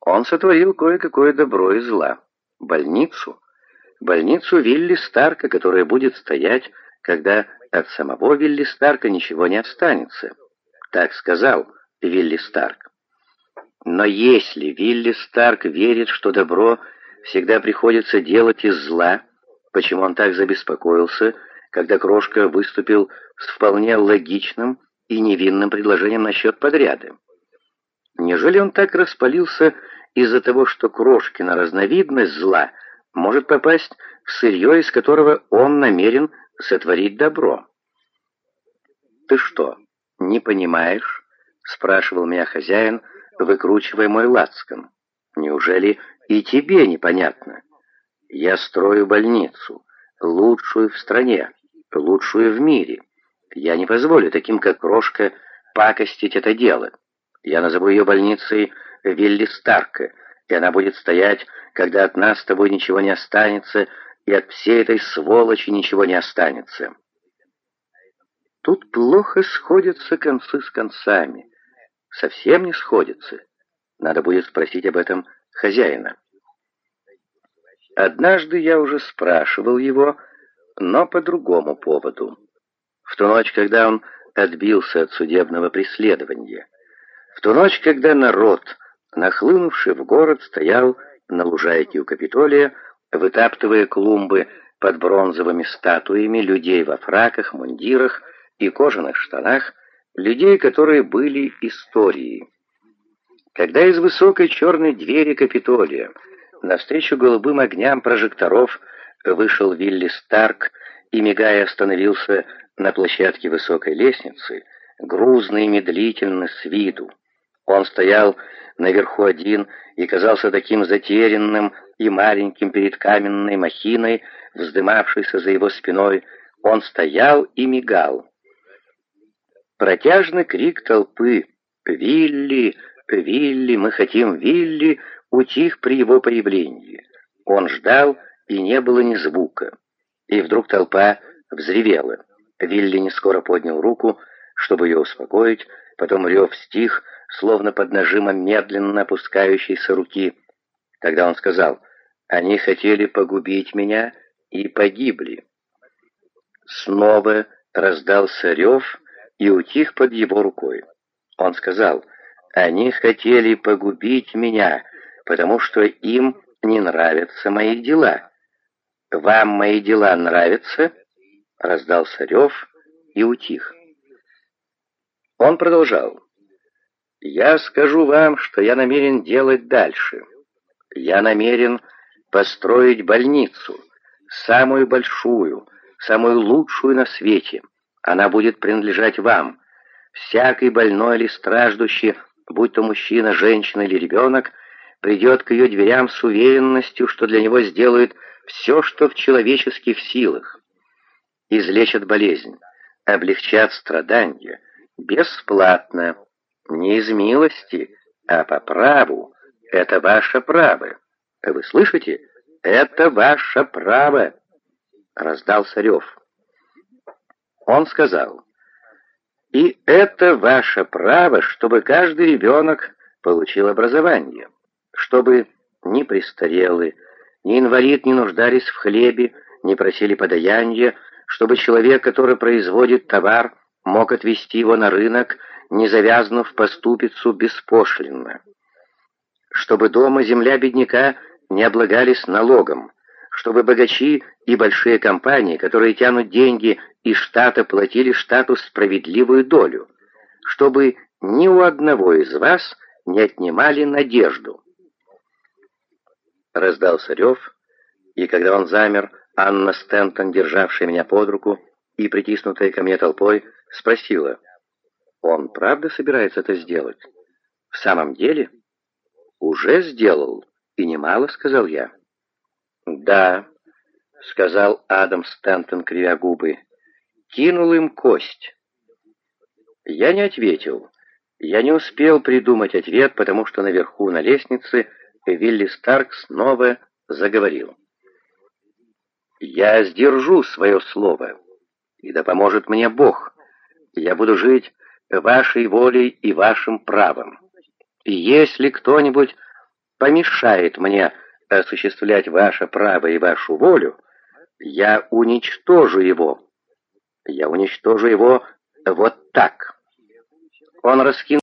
Он сотворил кое-какое добро и зла. Больницу. Больницу Вилли Старка, которая будет стоять, когда от самого Вилли Старка ничего не останется. Так сказал Вилли Старк. Но если Вилли Старк верит, что добро всегда приходится делать из зла, почему он так забеспокоился, когда Крошка выступил с вполне логичным и невинным предложением насчет подряда? Неужели он так распалился из-за того, что Крошкина разновидность зла может попасть в сырье, из которого он намерен сотворить добро? «Ты что, не понимаешь?» — спрашивал меня хозяин, выкручивая мой лацкан. «Неужели и тебе непонятно? Я строю больницу, лучшую в стране, лучшую в мире. Я не позволю таким, как Крошка, пакостить это дело. Я назову ее больницей Вилли Старка, и она будет стоять, когда от нас с тобой ничего не останется, и от всей этой сволочи ничего не останется. Тут плохо сходятся концы с концами. Совсем не сходятся. Надо будет спросить об этом хозяина. Однажды я уже спрашивал его, но по другому поводу. В ту ночь, когда он отбился от судебного преследования. В ту ночь, когда народ, нахлынувший в город, стоял на лужайке у Капитолия, вытаптывая клумбы под бронзовыми статуями людей во фраках, мундирах и кожаных штанах, людей, которые были историей. Когда из высокой черной двери Капитолия навстречу голубым огням прожекторов вышел Вилли Старк и, мигая, остановился на площадке высокой лестницы, грузный и медлительно с виду. Он стоял наверху один и казался таким затерянным и маленьким перед каменной махиной, вздымавшейся за его спиной. Он стоял и мигал. Протяжный крик толпы «Вилли! Вилли! Мы хотим Вилли!» утих при его появлении. Он ждал, и не было ни звука. И вдруг толпа взревела. Вилли не скоро поднял руку, чтобы ее успокоить, потом рев стих, словно под нажимом медленно опускающейся руки. Тогда он сказал, «Они хотели погубить меня и погибли». Снова раздался рев и утих под его рукой. Он сказал, «Они хотели погубить меня, потому что им не нравятся мои дела». «Вам мои дела нравятся?» Раздался рев и утих. Он продолжал. Я скажу вам, что я намерен делать дальше. Я намерен построить больницу, самую большую, самую лучшую на свете. Она будет принадлежать вам. Всякий больной или страждущий, будь то мужчина, женщина или ребенок, придет к ее дверям с уверенностью, что для него сделают все, что в человеческих силах. Излечат болезнь, облегчат страдания, бесплатно, не из милости, а по праву. Это ваше право. Вы слышите? Это ваше право. Раздался рев. Он сказал, и это ваше право, чтобы каждый ребенок получил образование, чтобы ни престарелый, ни инвалид не нуждались в хлебе, не просили подаяния, чтобы человек, который производит товар, мог отвезти его на рынок, не завязнув по ступицу беспошлинно. Чтобы дома земля бедняка не облагались налогом, чтобы богачи и большие компании, которые тянут деньги из штата, платили штату справедливую долю, чтобы ни у одного из вас не отнимали надежду. Раздался рев, и когда он замер, Анна Стентон, державшая меня под руку и притиснутая ко мне толпой, спросила — он правда собирается это сделать? В самом деле? Уже сделал, и немало, сказал я. Да, сказал Адам Стэнтон, кривя губы. Кинул им кость. Я не ответил. Я не успел придумать ответ, потому что наверху на лестнице Вилли Старк снова заговорил. «Я сдержу свое слово, и да поможет мне Бог. Я буду жить вашей волей и вашим правом. И если кто-нибудь помешает мне осуществлять ваше право и вашу волю, я уничтожу его. Я уничтожу его вот так. Он раскинул